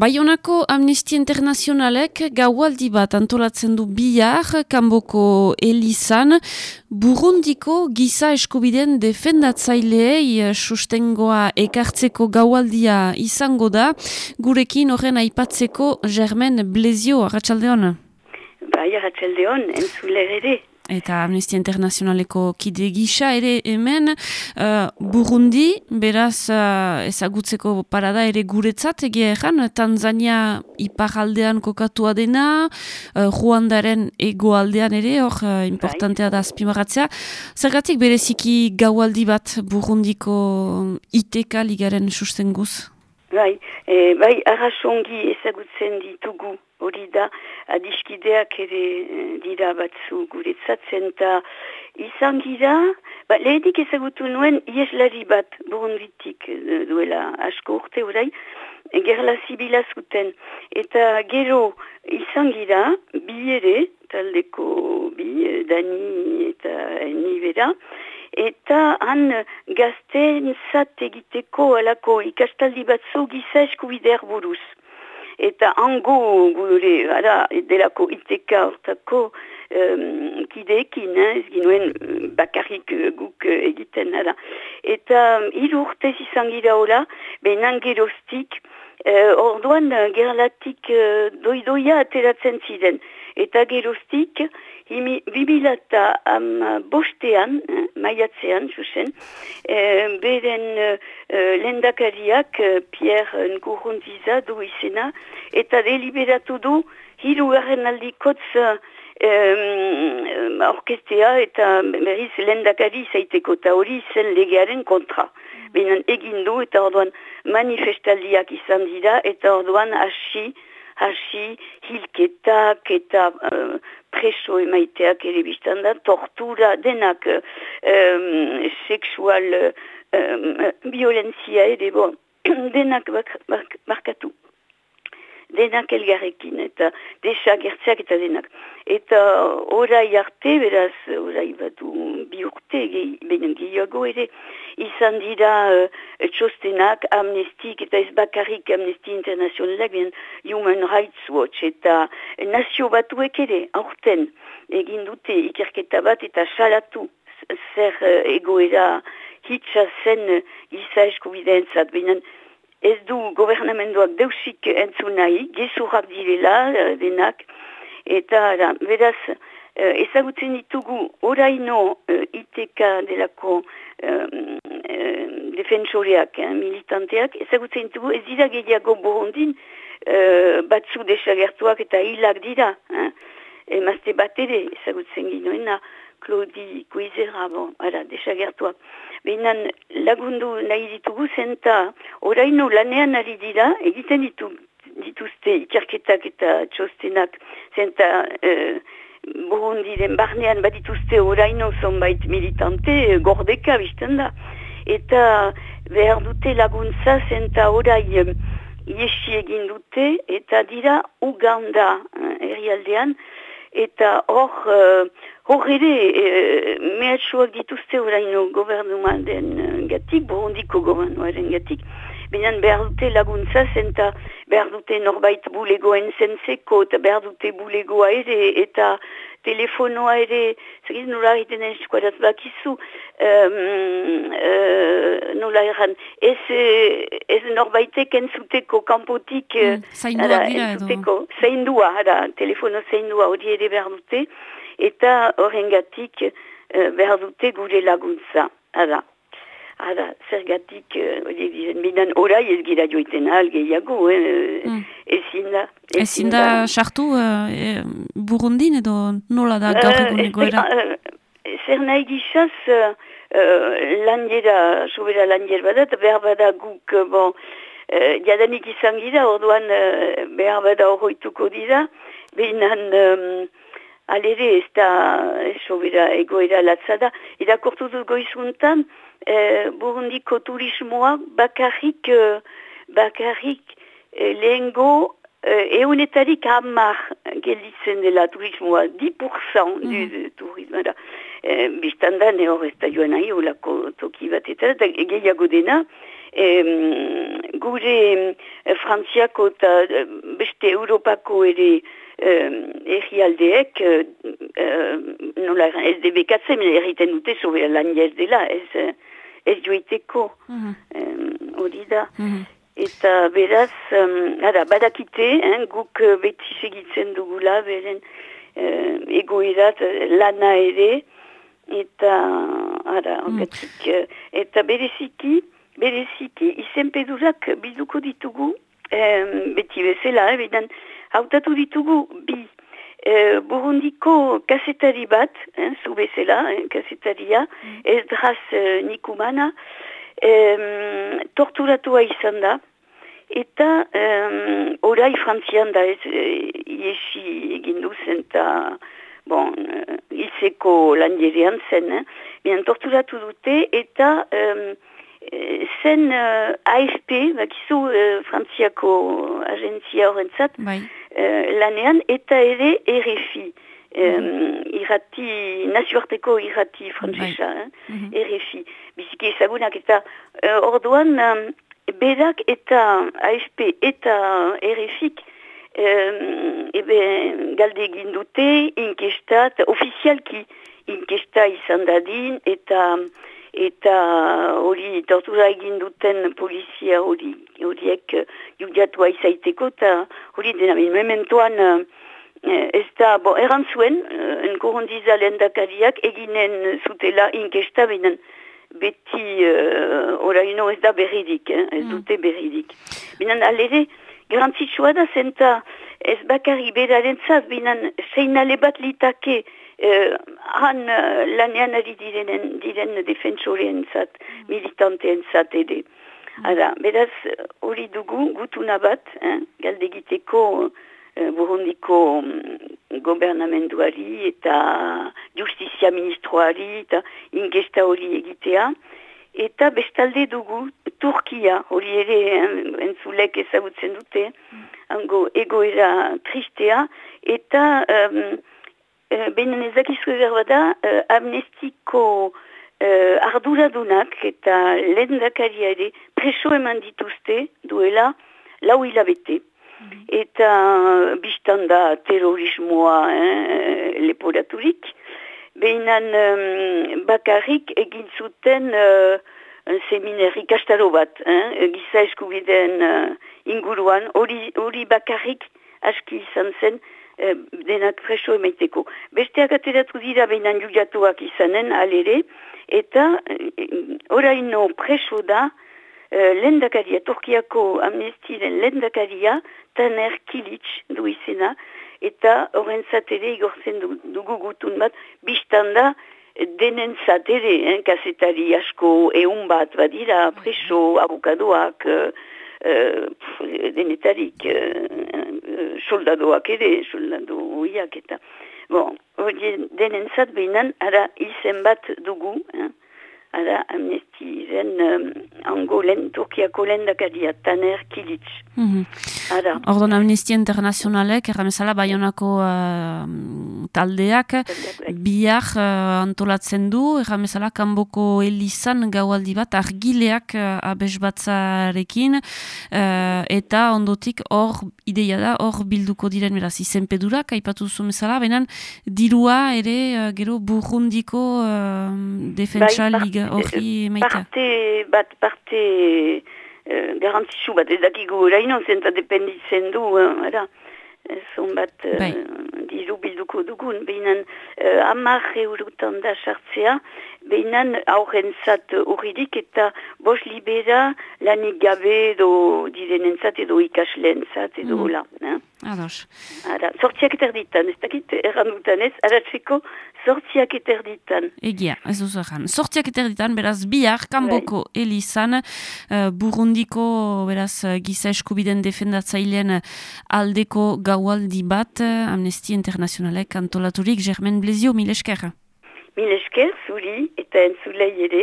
Baionako Amnistia Internazionalek gaualdi bat antolatzen du bihar, kanboko Elizan, burundiko giza eskubiden defendatzaileei sustengoa ekartzeko gaualdia izango da, gurekin horren aipatzeko Germen Blezio, Arratxaldeon? Bai, Arratxaldeon, entzule ere. Eta Amnistia Internazionaleko kide gisa ere hemen uh, Burundi, beraz uh, ezagutzeko parada ere guretzat egia egan, Tanzania iparaldean kokatua dena, uh, Ruandaren egoaldean ere, hor uh, importantea da azpimaratzea. Zergatik bereziki gaualdi bat Burundiko iteka ligaren sustenguz? Bai, e, bai, arrasongi ezagutzen ditugu. Hori da, adiskideak ere eh, dira batzu guretzatzen, eta izan gira, ba, lehedik ezagutu nuen ieslari bat burunditik eh, duela asko urte orai, gerla zibila zuten, eta gero izan gira, bi ere, taldeko bi, eh, dani eta nibera, eta han gazten zat egiteko alako ikastaldi batzu giza eskubidear buruz eta ango gure ara delako iteka hortako um, kideekin, eh, ez ginuen eh, bakarrik uh, guk egiten nada. Eta hiru urtez izan gira hola, behinan geroztik, uh, orduan gerlatik uh, doidoia ateratzen ziren. Eta geroztik, Bibilata am bostean, eh, maiatzean, zuzen, eh, beren eh, lendakariak Pierre Ngurundiza du izena, eta deliberatu du hiru garen aldikotz eh, orkestea eta berriz lendakari zaiteko eta hori zen legearen kontra. Benen egin eta orduan manifestaldiak izan dira eta orduan hasi, hasi hilketak eta uh, preso emaiteak ere biztan da, tortura denak um, seksual um, violenzia ere bon, denak bak, bak, bakatu denak elgarrekin, eta desagertzeak eta denak. Eta orai arte, beraz, orai batu bi urte, benen gehiago ere, izan dira uh, txostenak, amnestik eta ez bakarrik amnesti internazionalak, ben Human Rights Watch eta nazio batuek ere, aurten, egin dute ikerketa bat eta salatu zer uh, egoera hitsa zen uh, giza eskubideentzat, du gobernamenduak deusik entzun nahi, gezurrak direla eh, denak, eta da, beraz, uh, ezagutzen ditugu oraino uh, ITK delako um, defensoreak, militanteak, ezagutzen ditugu ez dira gehiago borondin uh, batzu desagertuak eta hilak dira. Eh? Emazte bat ere ezagutzen ginoena, Claudi Guizera, bon, ara, desagertuak. Behinan lagundu nahi ditugu zenta oraino lanean ari dira egiten ditu, dituzte ikerketak eta txostenak zenta e, burundiren barnean badituzte oraino zonbait militante e, gordeka bizten da. Eta behar dute laguntza zenta orai e, iesi egin dute eta dira Uganda herrialdean eta hor Hor ere, e, mehatxuak dituzte oraino gobernuan den e, gatik, burundiko gobernuaren gatik, Benen behar dute laguntza zenta behar dute norbait bulegoen zentzeko eta behar dute bulegoa ere eta telefonoa ere, zagiz nola egiten eskuaraz bakizu, um, uh, nola erran, ez, ez norbaitek entzuteko kanpotik, mm, zaindua gira edo. Zaindua, telefono zaindua hori ere behar dute, eta horrengatik uh, behar dute gure laguntza. Hala, hala, zergatik, hori uh, dizen, bidan orai ez gira joiten ahal gehiago, eh, mm. ezin da. Ezin da sartu uh, e, burundin edo nola da gaur egun egoera? Uh, zer nahi gizaz, uh, landiera, sobera landiera badat, behar bada guk, bon, uh, jadanik izan gira, orduan uh, behar bada horretuko dira, binan... Um, alere ez da sobera egoera latzada. Irakortu dut goizuntan, e, burundiko turismoa bakarrik, e, bakarrik e, lehengo e, eunetarik hamar gelditzen dela turismoa, 10% mm. du turismo. e, biztan da, ne hor ez da joan nahi, olako toki bat eta, gehiago dena, e, gure e, frantziako eta beste Europako ere errialdeek, e, e, nola ez debekatzen, erriten dute sobe lan ez dela, ez, ez joiteko, mhm. hori da. Mhm. Eta beraz, um, ara, badakite, hein, guk beti segitzen dugula, beren uh, egoerat lana ere, eta, ara, mm. eta bereziki, bereziki, izenpedurak bizuko ditugu, um, beti bezala, ebidan, hautatu ditugu bi uh, burundiko kasetari bat, hein, zu bezala, hein, kasetaria, mm. ezdraz uh, nikumana, um, torturatua izan da, Eta um, orai frantzian da ez e, iesi egin duzen eta bon, uh, ilseko landierean zen, eh? torturatu dute eta um, zen uh, AFP, bakizu uh, frantziako agentzia horrentzat, bai. Uh, lanean eta ere RFI. Um, irrati, nazioarteko irrati frantzesa, bai. eh? mm -hmm. RFI. Biziki ezagunak eta uh, orduan... Um, berak eta AFP eta RFIK ebe galde egin dute inkestat, ofizialki inkesta izan dadin eta eta hori tortura egin duten polizia hori horiek judiatua izaiteko eta hori dena mementoan eh, ez da, bo, erantzuen, uh, enkorrondiza lehendakariak eginen zutela inkesta binen beti uh, oraino ez da berridik, eh? ez mm. dute berridik. Binan alere, garantzitsua da zenta ez bakarri beraren zaz, binan zein bat litake uh, han uh, lanean ari direnen, diren defensoreen zat, mm. militanteen zat ere. Mm. beraz, hori dugu gutuna bat, eh? galdegiteko uh, burundiko gobernamenduari eta justizia ministroari eta ingesta hori egitea. Eta bestalde dugu Turkia, hori ere entzulek ezagutzen dute, hango egoera tristea, eta um, uh, benen ezakizu da uh, amnestiko uh, arduradunak eta lendakaria ere preso eman dituzte duela lau hilabete. Eta biztan da terrorismoa eh, leporaturik. Behinan um, bakarrik egin zuten uh, seminari kastaro bat, eh, giza eskubideen uh, inguruan, hori bakarrik aski izan zen uh, denak preso emaiteko. Besteak ateratu dira behinan juliatuak izanen alere, eta oraino preso da uh, lendakaria, Turkiako amnestiren lendakaria, Taner Kilic du izena, eta horren zatere igortzen dugu gutun bat, biztan da denen zatere, eh, kasetari asko eun bat badira, preso, abokadoak, uh, denetarik, uh, soldadoak ere, soldado hoiak eta. Bon, denen zat behinan, ara izen bat dugu, eh, ara amnestiren um, angolen, Turkiako lendakaria, Taner Kilic. Mm -hmm. Ordon Amnistia Internazionalek, erramezala Bayonako uh, taldeak, bihar uh, antolatzen du, erramezala Kanboko Elizan gaualdi bat, argileak uh, abesbatzarekin, uh, eta ondotik hor, ideia da, hor bilduko diren, beraz, izenpedurak, aipatu zumezala, benan, dirua ere, uh, gero, burrundiko uh, defentsa bai, liga hori maita. Parte, bat, parte, uh, garantitzu bat, ez dakigu oraino zenta dependitzen du, uh, ara, zon bat uh, bai. diru bilduko dugun, behinan uh, amar eurotan da sartzea, behinan aurren zat urridik eta bos libera lanik gabe edo direnen zat edo ikasleen zat edo mm. la. Eh? Ados. Ara, sortziak eterditan, ez dakit errandutan ez, aratzeko sortziak eterditan. Egia, ez duzu erran. Sortziak eterditan, beraz, bihar, kanboko bai. elizan, uh, burundiko, beraz, giza eskubiden defendatzailean aldeko gaualdi bat, Amnesty Internazionalek antolaturik, Germen Blezio, mil esker. Mil esker, zuri, eta entzulei ere.